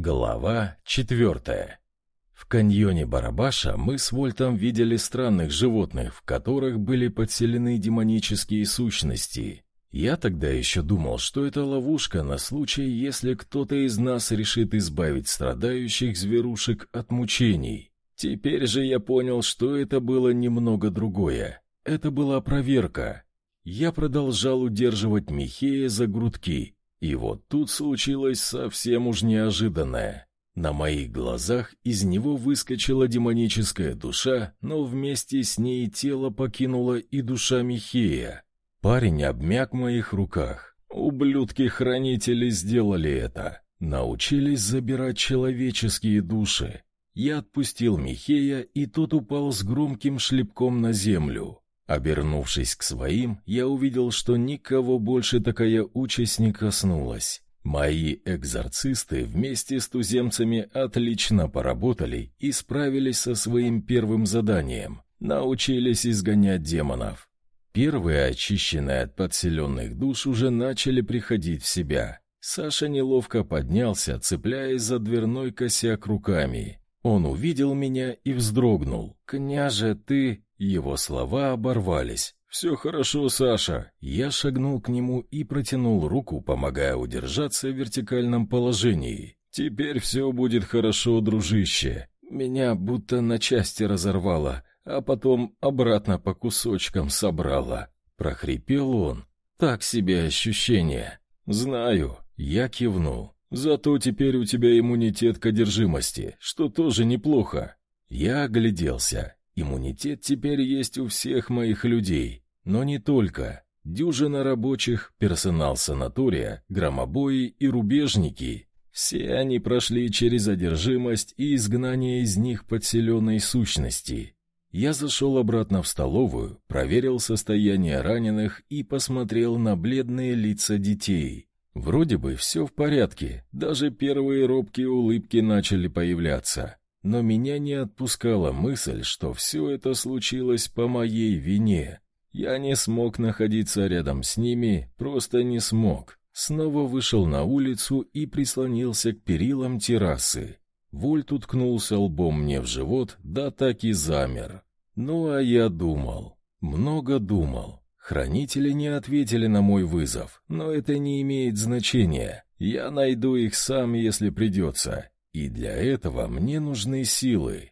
Глава четвертая. В каньоне Барабаша мы с Вольтом видели странных животных, в которых были подселены демонические сущности. Я тогда еще думал, что это ловушка на случай, если кто-то из нас решит избавить страдающих зверушек от мучений. Теперь же я понял, что это было немного другое. Это была проверка. Я продолжал удерживать Михея за грудки, и вот тут случилось совсем уж неожиданное. На моих глазах из него выскочила демоническая душа, но вместе с ней тело покинула и душа Михея. Парень обмяк в моих руках. Ублюдки-хранители сделали это. Научились забирать человеческие души. Я отпустил Михея, и тот упал с громким шлепком на землю. Обернувшись к своим, я увидел, что никого больше такая участь не коснулась. Мои экзорцисты вместе с туземцами отлично поработали и справились со своим первым заданием. Научились изгонять демонов. Первые, очищенные от подселенных душ, уже начали приходить в себя. Саша неловко поднялся, цепляясь за дверной косяк руками. Он увидел меня и вздрогнул. «Княже, ты...» Его слова оборвались. «Все хорошо, Саша». Я шагнул к нему и протянул руку, помогая удержаться в вертикальном положении. «Теперь все будет хорошо, дружище. Меня будто на части разорвало, а потом обратно по кусочкам собрало». Прохрипел он. «Так себе ощущение». «Знаю». Я кивнул. «Зато теперь у тебя иммунитет к одержимости, что тоже неплохо». Я огляделся. Иммунитет теперь есть у всех моих людей, но не только. Дюжина рабочих, персонал санатория, громобои и рубежники. Все они прошли через одержимость и изгнание из них подселенной сущности. Я зашел обратно в столовую, проверил состояние раненых и посмотрел на бледные лица детей. Вроде бы все в порядке, даже первые робкие улыбки начали появляться. Но меня не отпускала мысль, что все это случилось по моей вине. Я не смог находиться рядом с ними, просто не смог. Снова вышел на улицу и прислонился к перилам террасы. Вольт уткнулся лбом мне в живот, да так и замер. Ну а я думал, много думал. Хранители не ответили на мой вызов, но это не имеет значения. Я найду их сам, если придется. И для этого мне нужны силы.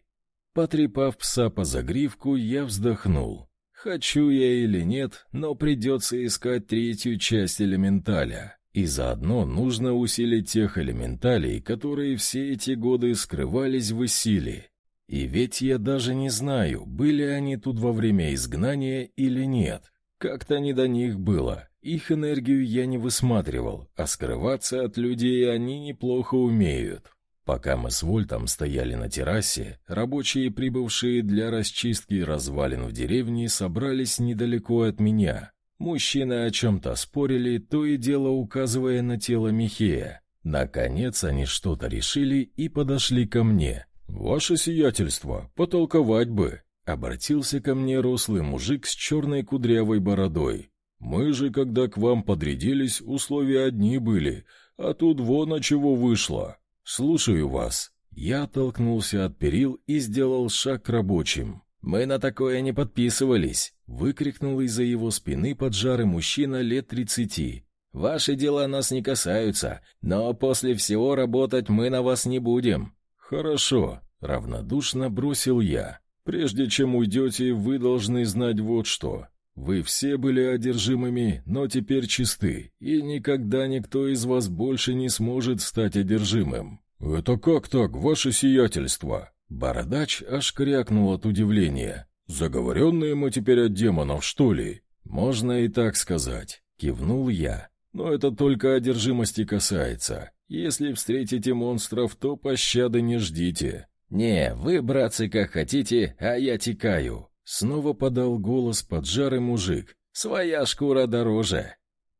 Потрепав пса по загривку, я вздохнул. Хочу я или нет, но придется искать третью часть элементаля. И заодно нужно усилить тех элементалей, которые все эти годы скрывались в силе. И ведь я даже не знаю, были они тут во время изгнания или нет. Как-то не до них было. Их энергию я не высматривал, а скрываться от людей они неплохо умеют. Пока мы с Вольтом стояли на террасе, рабочие, прибывшие для расчистки развалин в деревне, собрались недалеко от меня. Мужчины о чем-то спорили, то и дело указывая на тело Михея. Наконец они что-то решили и подошли ко мне. «Ваше сиятельство, потолковать бы!» Обратился ко мне рослый мужик с черной кудрявой бородой. «Мы же, когда к вам подрядились, условия одни были, а тут вон от чего вышло. «Слушаю вас». Я оттолкнулся от перил и сделал шаг к рабочим. «Мы на такое не подписывались!» — выкрикнул из-за его спины поджарый мужчина лет тридцати. «Ваши дела нас не касаются, но после всего работать мы на вас не будем». «Хорошо», — равнодушно бросил я. «Прежде чем уйдете, вы должны знать вот что. Вы все были одержимыми, но теперь чисты, и никогда никто из вас больше не сможет стать одержимым. Это как так, ваше сиятельство? Бородач аж крякнул от удивления. Заговоренные мы теперь от демонов, что ли? Можно и так сказать, кивнул я. Но это только одержимости касается. Если встретите монстров, то пощады не ждите. Не, вы, братцы, как хотите, а я текаю. Снова подал голос поджарый мужик. «Своя шкура дороже!»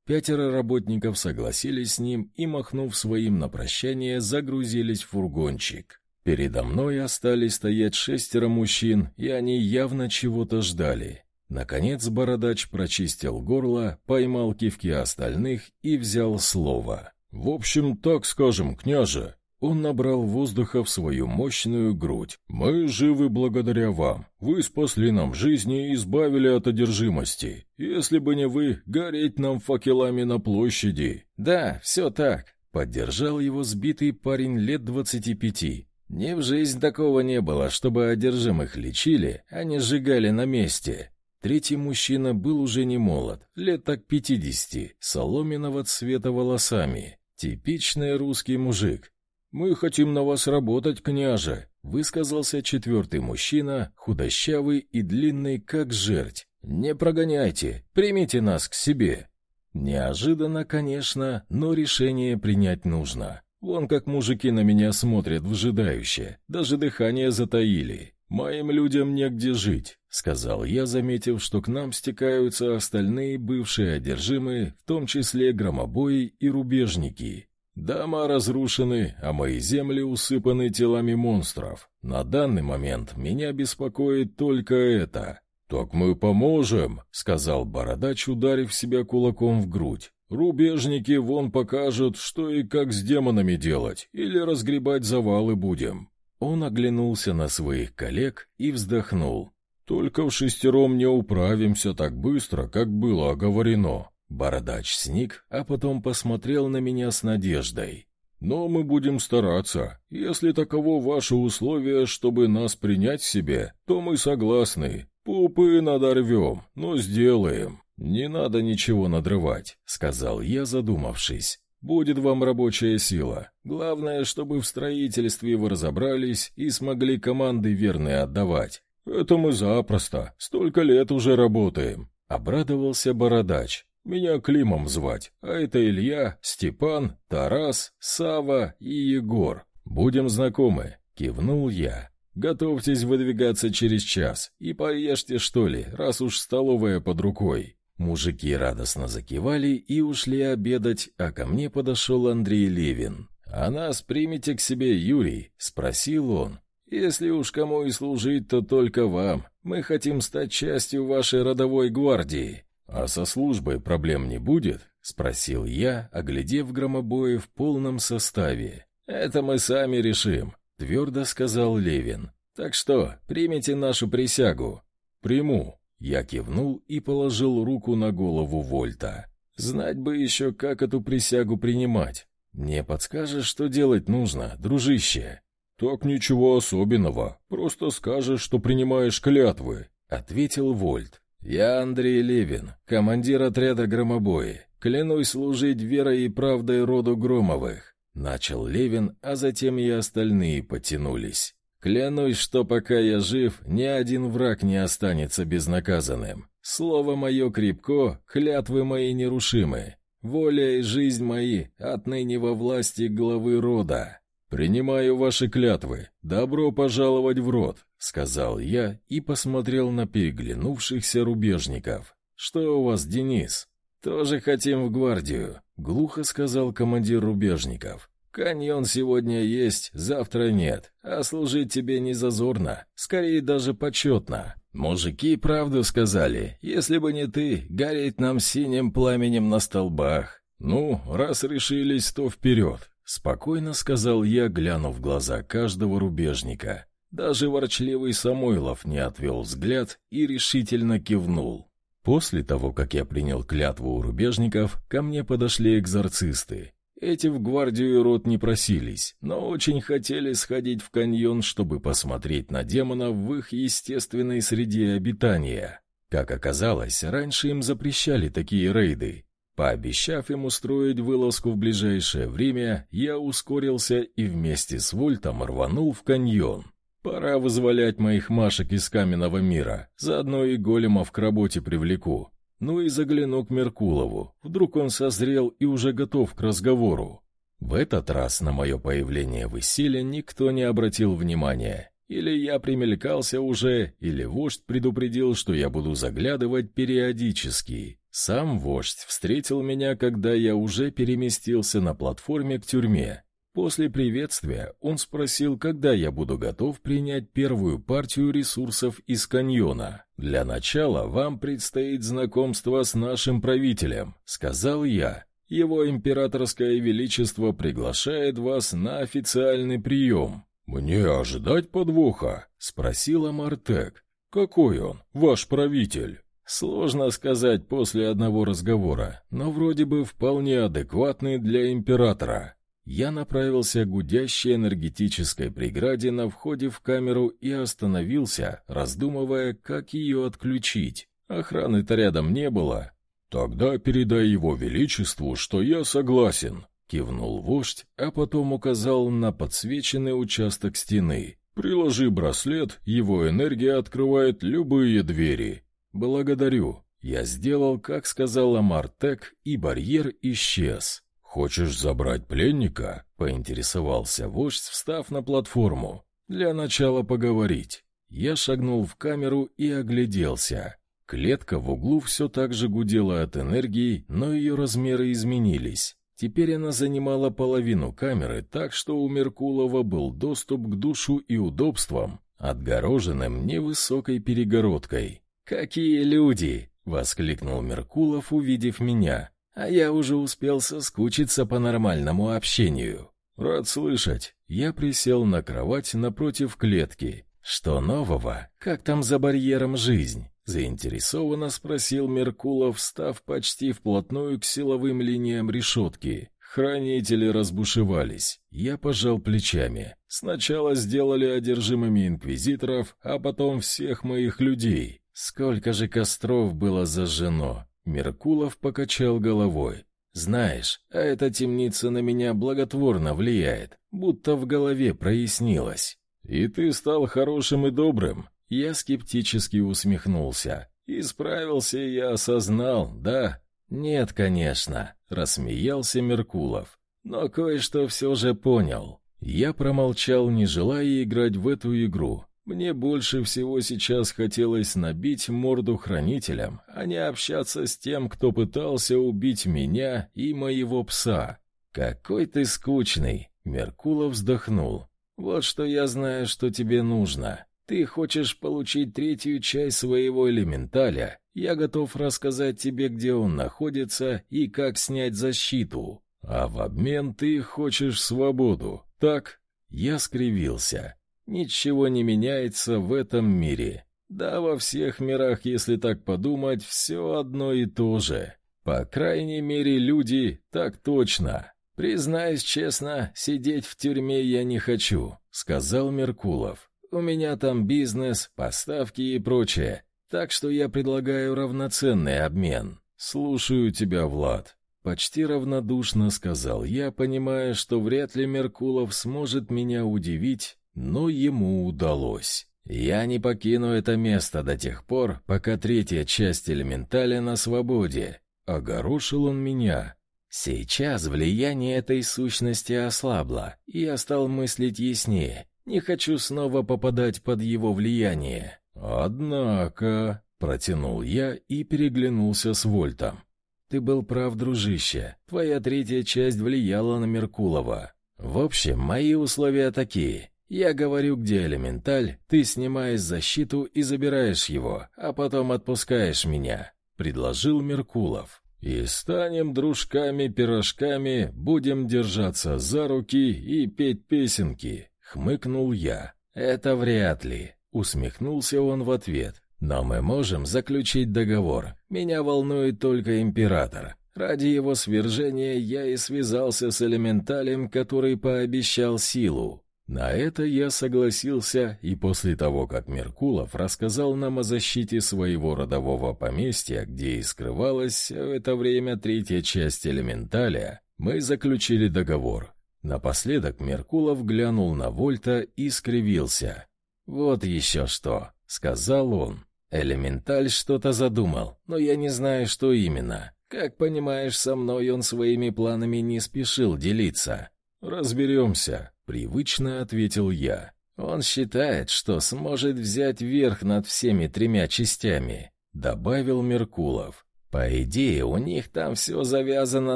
Пятеро работников согласились с ним и, махнув своим на прощание, загрузились в фургончик. Передо мной остались стоять шестеро мужчин, и они явно чего-то ждали. Наконец бородач прочистил горло, поймал кивки остальных и взял слово. «В общем, так скажем, княже, Он набрал воздуха в свою мощную грудь. «Мы живы благодаря вам. Вы спасли нам жизни и избавили от одержимости. Если бы не вы, гореть нам факелами на площади». «Да, все так», — поддержал его сбитый парень лет двадцати пяти. «Ни в жизнь такого не было, чтобы одержимых лечили, а не сжигали на месте». Третий мужчина был уже не молод, лет так пятидесяти, соломенного цвета волосами. Типичный русский мужик, «Мы хотим на вас работать, княже», — высказался четвертый мужчина, худощавый и длинный, как жерть. «Не прогоняйте, примите нас к себе». Неожиданно, конечно, но решение принять нужно. Вон как мужики на меня смотрят вжидающе, даже дыхание затаили. «Моим людям негде жить», — сказал я, заметив, что к нам стекаются остальные бывшие одержимые, в том числе громобои и рубежники. Дома разрушены, а мои земли усыпаны телами монстров. На данный момент меня беспокоит только это. «Так мы поможем», — сказал бородач, ударив себя кулаком в грудь. «Рубежники вон покажут, что и как с демонами делать, или разгребать завалы будем». Он оглянулся на своих коллег и вздохнул. «Только в шестером не управимся так быстро, как было оговорено. Бородач сник, а потом посмотрел на меня с надеждой. «Но мы будем стараться. Если таково ваше условие, чтобы нас принять себе, то мы согласны. Пупы надорвем, но сделаем. Не надо ничего надрывать», — сказал я, задумавшись. «Будет вам рабочая сила. Главное, чтобы в строительстве вы разобрались и смогли команды верные отдавать. Это мы запросто. Столько лет уже работаем», — обрадовался Бородач. Меня Климом звать, а это Илья, Степан, Тарас, Сава и Егор. Будем знакомы», — кивнул я. «Готовьтесь выдвигаться через час и поешьте, что ли, раз уж столовая под рукой». Мужики радостно закивали и ушли обедать, а ко мне подошел Андрей Левин. «А нас примите к себе, Юрий?» — спросил он. «Если уж кому и служить, то только вам. Мы хотим стать частью вашей родовой гвардии». «А со службой проблем не будет?» — спросил я, оглядев громобои в полном составе. «Это мы сами решим», — твердо сказал Левин. «Так что, примите нашу присягу». «Приму». Я кивнул и положил руку на голову Вольта. «Знать бы еще, как эту присягу принимать. Не подскажешь, что делать нужно, дружище?» «Так ничего особенного. Просто скажешь, что принимаешь клятвы», — ответил Вольт. «Я Андрей Левин, командир отряда громобои. Клянусь служить верой и правдой роду Громовых». Начал Левин, а затем и остальные потянулись. «Клянусь, что пока я жив, ни один враг не останется безнаказанным. Слово мое крепко, клятвы мои нерушимы. Воля и жизнь мои отныне во власти главы рода. «Принимаю ваши клятвы. Добро пожаловать в рот», — сказал я и посмотрел на переглянувшихся рубежников. «Что у вас, Денис?» «Тоже хотим в гвардию», — глухо сказал командир рубежников. «Каньон сегодня есть, завтра нет, а служить тебе не зазорно, скорее даже почетно. Мужики правду сказали, если бы не ты, гореть нам синим пламенем на столбах. Ну, раз решились, то вперед. Спокойно сказал я, глянув в глаза каждого рубежника. Даже ворчливый Самойлов не отвел взгляд и решительно кивнул. После того, как я принял клятву у рубежников, ко мне подошли экзорцисты. Эти в гвардию и рот не просились, но очень хотели сходить в каньон, чтобы посмотреть на демонов в их естественной среде обитания. Как оказалось, раньше им запрещали такие рейды, Пообещав им устроить вылазку в ближайшее время, я ускорился и вместе с Вольтом рванул в каньон. Пора вызволять моих машек из каменного мира, заодно и големов к работе привлеку. Ну и загляну к Меркулову, вдруг он созрел и уже готов к разговору. В этот раз на мое появление в Исиле никто не обратил внимания. Или я примелькался уже, или вождь предупредил, что я буду заглядывать периодически. Сам вождь встретил меня, когда я уже переместился на платформе к тюрьме. После приветствия он спросил, когда я буду готов принять первую партию ресурсов из каньона. «Для начала вам предстоит знакомство с нашим правителем», — сказал я. Его императорское величество приглашает вас на официальный прием». «Мне ожидать подвоха?» — спросила Мартек. «Какой он, ваш правитель?» Сложно сказать после одного разговора, но вроде бы вполне адекватный для императора. Я направился к гудящей энергетической преграде на входе в камеру и остановился, раздумывая, как ее отключить. Охраны-то рядом не было. «Тогда передай его величеству, что я согласен», — кивнул вождь, а потом указал на подсвеченный участок стены. «Приложи браслет, его энергия открывает любые двери». «Благодарю». Я сделал, как сказала Мартек, и барьер исчез. «Хочешь забрать пленника?» — поинтересовался вождь, встав на платформу. «Для начала поговорить». Я шагнул в камеру и огляделся. Клетка в углу все так же гудела от энергии, но ее размеры изменились. Теперь она занимала половину камеры, так что у Меркулова был доступ к душу и удобствам, отгороженным невысокой перегородкой. «Какие люди!» — воскликнул Меркулов, увидев меня а я уже успел соскучиться по нормальному общению. Рад слышать. Я присел на кровать напротив клетки. Что нового? Как там за барьером жизнь? Заинтересованно спросил Меркулов, став почти вплотную к силовым линиям решетки. Хранители разбушевались. Я пожал плечами. Сначала сделали одержимыми инквизиторов, а потом всех моих людей. Сколько же костров было зажжено? Меркулов покачал головой. «Знаешь, а эта темница на меня благотворно влияет, будто в голове прояснилось. И ты стал хорошим и добрым». Я скептически усмехнулся. «Исправился я осознал, да?» «Нет, конечно», — рассмеялся Меркулов. «Но кое-что все же понял. Я промолчал, не желая играть в эту игру. Мне больше всего сейчас хотелось набить морду хранителям, а не общаться с тем, кто пытался убить меня и моего пса. «Какой ты скучный!» — Меркулов вздохнул. «Вот что я знаю, что тебе нужно. Ты хочешь получить третью часть своего элементаля. Я готов рассказать тебе, где он находится и как снять защиту. А в обмен ты хочешь свободу, так?» Я скривился. Ничего не меняется в этом мире. Да, во всех мирах, если так подумать, все одно и то же. По крайней мере, люди так точно. Признаюсь честно, сидеть в тюрьме я не хочу, сказал Меркулов. У меня там бизнес, поставки и прочее. Так что я предлагаю равноценный обмен. Слушаю тебя, Влад. Почти равнодушно сказал я, понимая, что вряд ли Меркулов сможет меня удивить но ему удалось. Я не покину это место до тех пор, пока третья часть элементаля на свободе. Огорошил он меня. Сейчас влияние этой сущности ослабло, и я стал мыслить яснее. Не хочу снова попадать под его влияние. Однако, протянул я и переглянулся с Вольтом. Ты был прав, дружище. Твоя третья часть влияла на Меркулова. В общем, мои условия такие: я говорю, где элементаль, ты снимаешь защиту и забираешь его, а потом отпускаешь меня», — предложил Меркулов. «И станем дружками-пирожками, будем держаться за руки и петь песенки», — хмыкнул я. «Это вряд ли», — усмехнулся он в ответ. «Но мы можем заключить договор. Меня волнует только император. Ради его свержения я и связался с элементалем, который пообещал силу. На это я согласился, и после того, как Меркулов рассказал нам о защите своего родового поместья, где и скрывалась в это время третья часть элементаля, мы заключили договор. Напоследок Меркулов глянул на Вольта и скривился. «Вот еще что», — сказал он. «Элементаль что-то задумал, но я не знаю, что именно. Как понимаешь, со мной он своими планами не спешил делиться. Разберемся», Привычно ответил я. Он считает, что сможет взять верх над всеми тремя частями, добавил Меркулов. По идее, у них там все завязано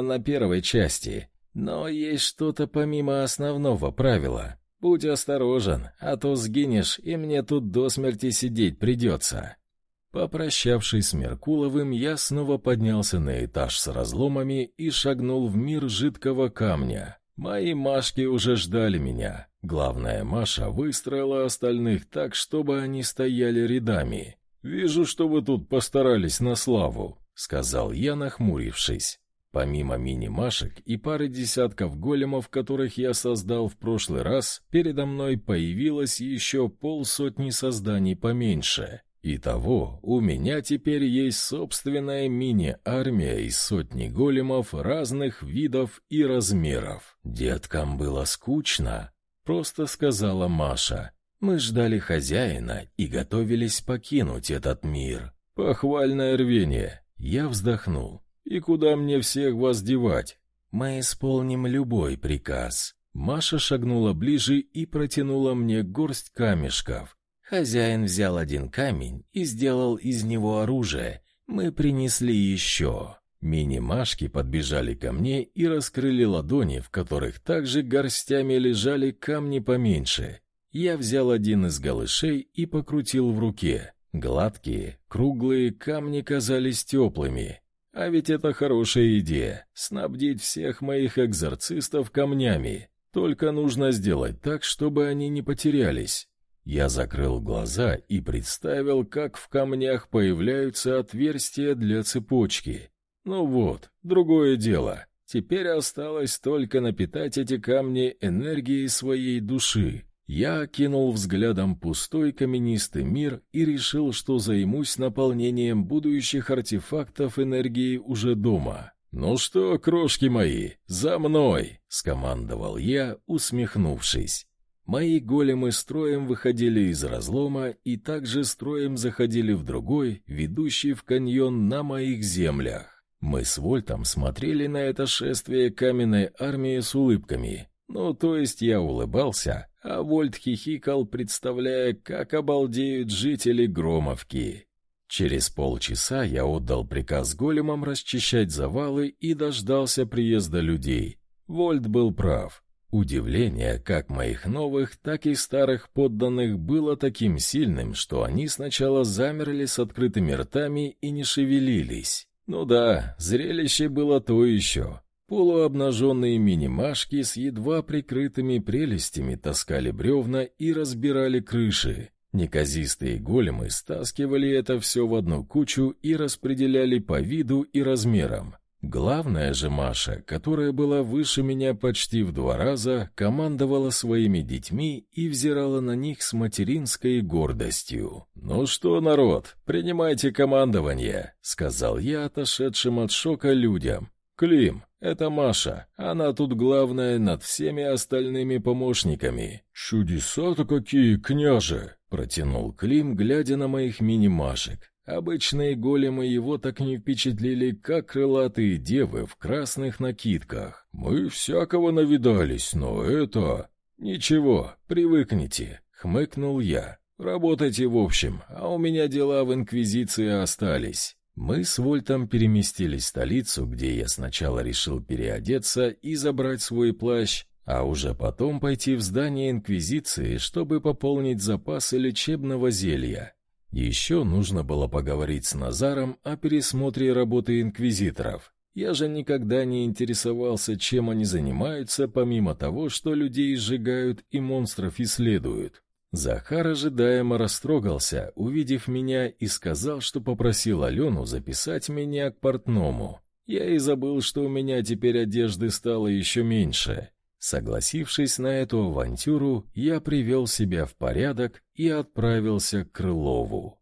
на первой части, но есть что-то помимо основного правила. Будь осторожен, а то сгинешь, и мне тут до смерти сидеть придется. Попрощавшись с Меркуловым, я снова поднялся на этаж с разломами и шагнул в мир жидкого камня. Мои Машки уже ждали меня. Главная Маша выстроила остальных так, чтобы они стояли рядами. «Вижу, что вы тут постарались на славу», — сказал я, нахмурившись. Помимо мини-машек и пары десятков големов, которых я создал в прошлый раз, передо мной появилось еще полсотни созданий поменьше. Итого, у меня теперь есть собственная мини-армия из сотни големов разных видов и размеров. Деткам было скучно, просто сказала Маша. Мы ждали хозяина и готовились покинуть этот мир. Похвальное рвение. Я вздохнул. И куда мне всех вас девать? Мы исполним любой приказ. Маша шагнула ближе и протянула мне горсть камешков. Хозяин взял один камень и сделал из него оружие. Мы принесли еще. Мини-машки подбежали ко мне и раскрыли ладони, в которых также горстями лежали камни поменьше. Я взял один из голышей и покрутил в руке. Гладкие, круглые камни казались теплыми. А ведь это хорошая идея — снабдить всех моих экзорцистов камнями. Только нужно сделать так, чтобы они не потерялись. Я закрыл глаза и представил, как в камнях появляются отверстия для цепочки. Ну вот, другое дело. Теперь осталось только напитать эти камни энергией своей души. Я окинул взглядом пустой каменистый мир и решил, что займусь наполнением будущих артефактов энергии уже дома. «Ну что, крошки мои, за мной!» — скомандовал я, усмехнувшись. Мои големы строем выходили из разлома и также строем заходили в другой, ведущий в каньон на моих землях. Мы с Вольтом смотрели на это шествие каменной армии с улыбками. Ну, то есть я улыбался, а Вольт хихикал, представляя, как обалдеют жители Громовки. Через полчаса я отдал приказ големам расчищать завалы и дождался приезда людей. Вольт был прав. Удивление как моих новых, так и старых подданных было таким сильным, что они сначала замерли с открытыми ртами и не шевелились. Ну да, зрелище было то еще. Полуобнаженные мини-машки с едва прикрытыми прелестями таскали бревна и разбирали крыши. Неказистые големы стаскивали это все в одну кучу и распределяли по виду и размерам. Главная же Маша, которая была выше меня почти в два раза, командовала своими детьми и взирала на них с материнской гордостью. «Ну что, народ, принимайте командование», — сказал я отошедшим от шока людям. «Клим, это Маша, она тут главная над всеми остальными помощниками». «Чудеса-то какие, княже!» — протянул Клим, глядя на моих мини-машек. Обычные големы его так не впечатлили, как крылатые девы в красных накидках. Мы всякого навидались, но это... Ничего, привыкните, хмыкнул я. Работайте в общем, а у меня дела в Инквизиции остались. Мы с Вольтом переместились в столицу, где я сначала решил переодеться и забрать свой плащ, а уже потом пойти в здание Инквизиции, чтобы пополнить запасы лечебного зелья. Еще нужно было поговорить с Назаром о пересмотре работы инквизиторов. Я же никогда не интересовался, чем они занимаются, помимо того, что людей сжигают и монстров исследуют. Захар ожидаемо растрогался, увидев меня, и сказал, что попросил Алену записать меня к портному. Я и забыл, что у меня теперь одежды стало еще меньше. Согласившись на эту авантюру, я привел себя в порядок и отправился к Крылову.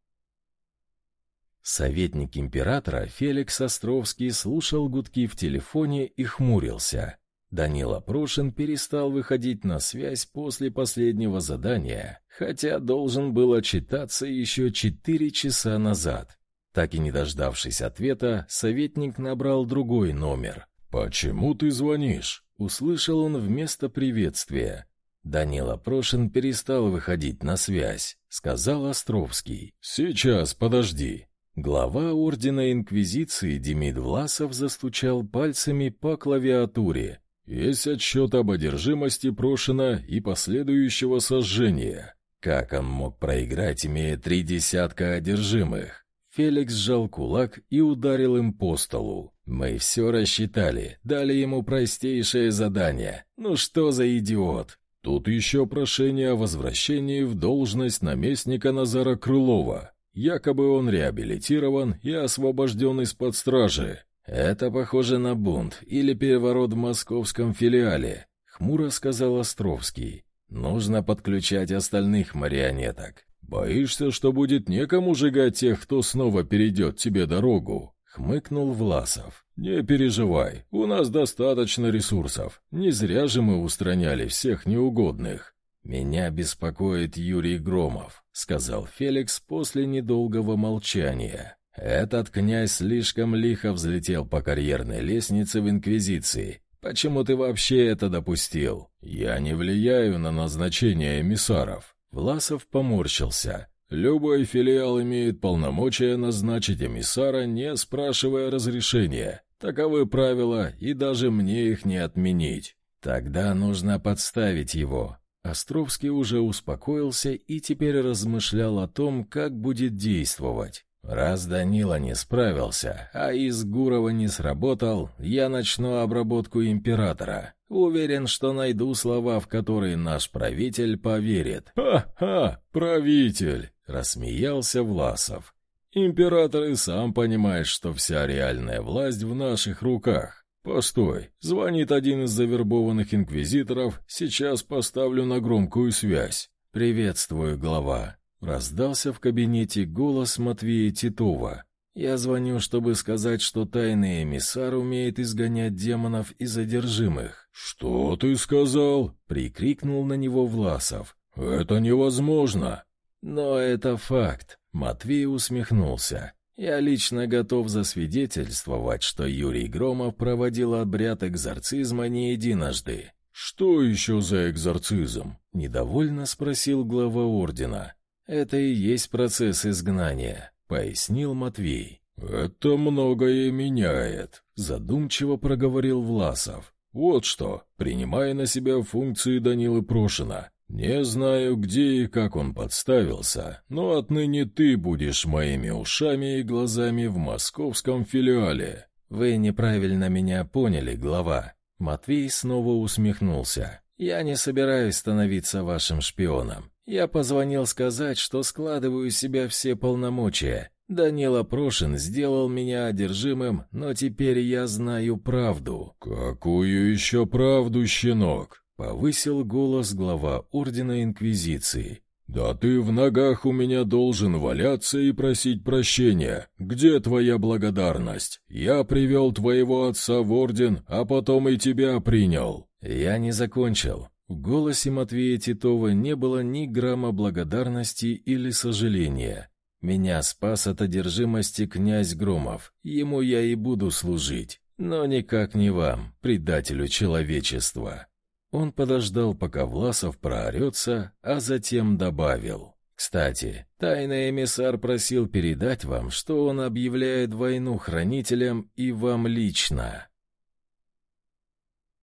Советник императора Феликс Островский слушал гудки в телефоне и хмурился. Данила Прошин перестал выходить на связь после последнего задания, хотя должен был отчитаться еще четыре часа назад. Так и не дождавшись ответа, советник набрал другой номер. «Почему ты звонишь?» Услышал он вместо приветствия. Данила Прошин перестал выходить на связь, сказал Островский. Сейчас, подожди. Глава ордена инквизиции Демид Власов застучал пальцами по клавиатуре. Есть отчет об одержимости Прошина и последующего сожжения. Как он мог проиграть, имея три десятка одержимых? Феликс сжал кулак и ударил им по столу. «Мы все рассчитали, дали ему простейшее задание. Ну что за идиот?» «Тут еще прошение о возвращении в должность наместника Назара Крылова. Якобы он реабилитирован и освобожден из-под стражи. Это похоже на бунт или переворот в московском филиале», — хмуро сказал Островский. «Нужно подключать остальных марионеток. «Боишься, что будет некому жигать тех, кто снова перейдет тебе дорогу?» — хмыкнул Власов. «Не переживай, у нас достаточно ресурсов. Не зря же мы устраняли всех неугодных». «Меня беспокоит Юрий Громов», — сказал Феликс после недолгого молчания. «Этот князь слишком лихо взлетел по карьерной лестнице в Инквизиции. Почему ты вообще это допустил? Я не влияю на назначение эмиссаров. Власов поморщился. «Любой филиал имеет полномочия назначить эмиссара, не спрашивая разрешения. Таковы правила, и даже мне их не отменить. Тогда нужно подставить его». Островский уже успокоился и теперь размышлял о том, как будет действовать. Раз Данила не справился, а из Гурова не сработал, я начну обработку императора. Уверен, что найду слова, в которые наш правитель поверит. «Ха-ха, правитель!» — рассмеялся Власов. «Император и сам понимает, что вся реальная власть в наших руках. Постой, звонит один из завербованных инквизиторов, сейчас поставлю на громкую связь. Приветствую, глава. Раздался в кабинете голос Матвея Титова. «Я звоню, чтобы сказать, что тайный эмиссар умеет изгонять демонов и задержимых». «Что ты сказал?» — прикрикнул на него Власов. «Это невозможно!» «Но это факт», — Матвей усмехнулся. «Я лично готов засвидетельствовать, что Юрий Громов проводил обряд экзорцизма не единожды». «Что еще за экзорцизм?» — недовольно спросил глава ордена. «Это и есть процесс изгнания», — пояснил Матвей. «Это многое меняет», — задумчиво проговорил Власов. «Вот что, принимая на себя функции Данилы Прошина, не знаю, где и как он подставился, но отныне ты будешь моими ушами и глазами в московском филиале». «Вы неправильно меня поняли, глава». Матвей снова усмехнулся. «Я не собираюсь становиться вашим шпионом. Я позвонил сказать, что складываю из себя все полномочия. Данила Прошин сделал меня одержимым, но теперь я знаю правду». «Какую еще правду, щенок?» — повысил голос глава Ордена Инквизиции. «Да ты в ногах у меня должен валяться и просить прощения. Где твоя благодарность? Я привел твоего отца в Орден, а потом и тебя принял». «Я не закончил. В голосе Матвея Титова не было ни грамма благодарности или сожаления. «Меня спас от одержимости князь Громов, ему я и буду служить, но никак не вам, предателю человечества». Он подождал, пока Власов проорется, а затем добавил. «Кстати, тайный эмиссар просил передать вам, что он объявляет войну хранителям и вам лично».